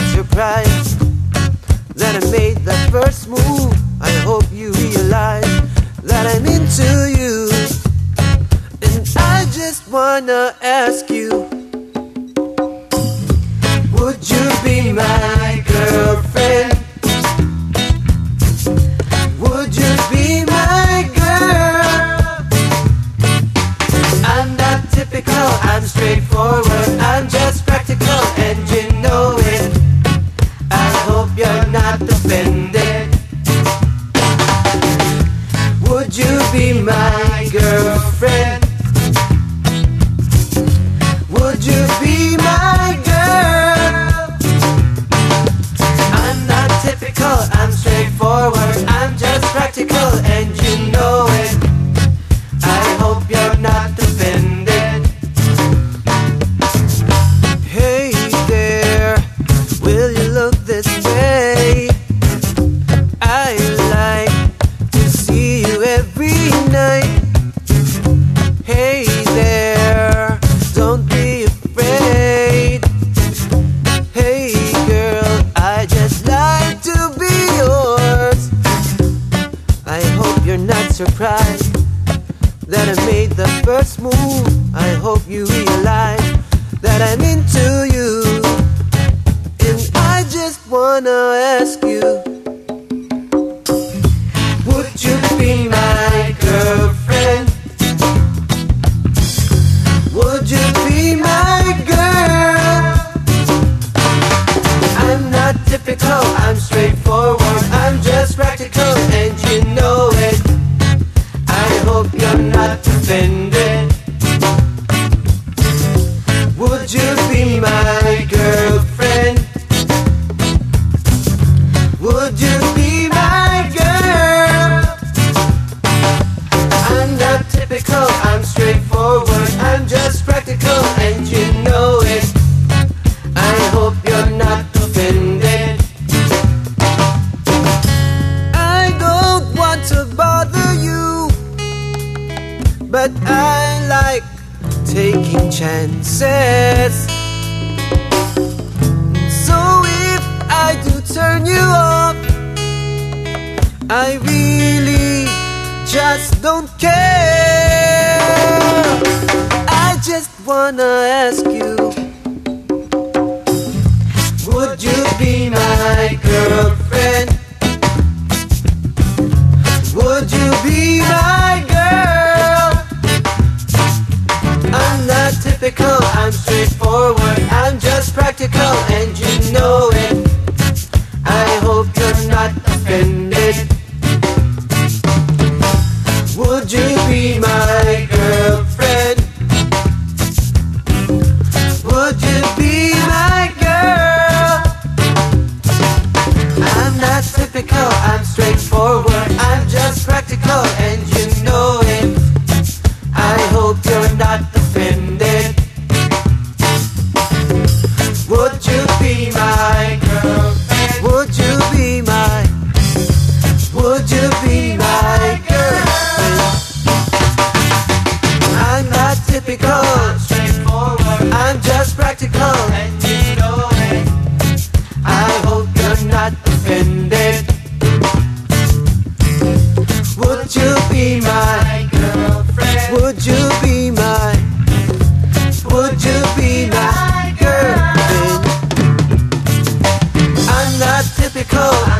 not surprised that I made that first move. I hope you realize that I'm into you. And I just wanna ask you Would you be my girlfriend? Not offended. Would you be my move. I hope you realize that I'm into you. And I just wanna ask you but I like taking chances. So if I do turn you off, I really just don't care. I just wanna ask you Would you be my girlfriend? Typical, I'm straightforward, I'm just practical, and you know it. I hope you're not offended. Would you be my girlfriend? Would you be my girl? I'm not typical, I'm straightforward, I'm just practical, and you know it. Would you be my girlfriend? Would you be my? Would you be my girlfriend? I'm not typical.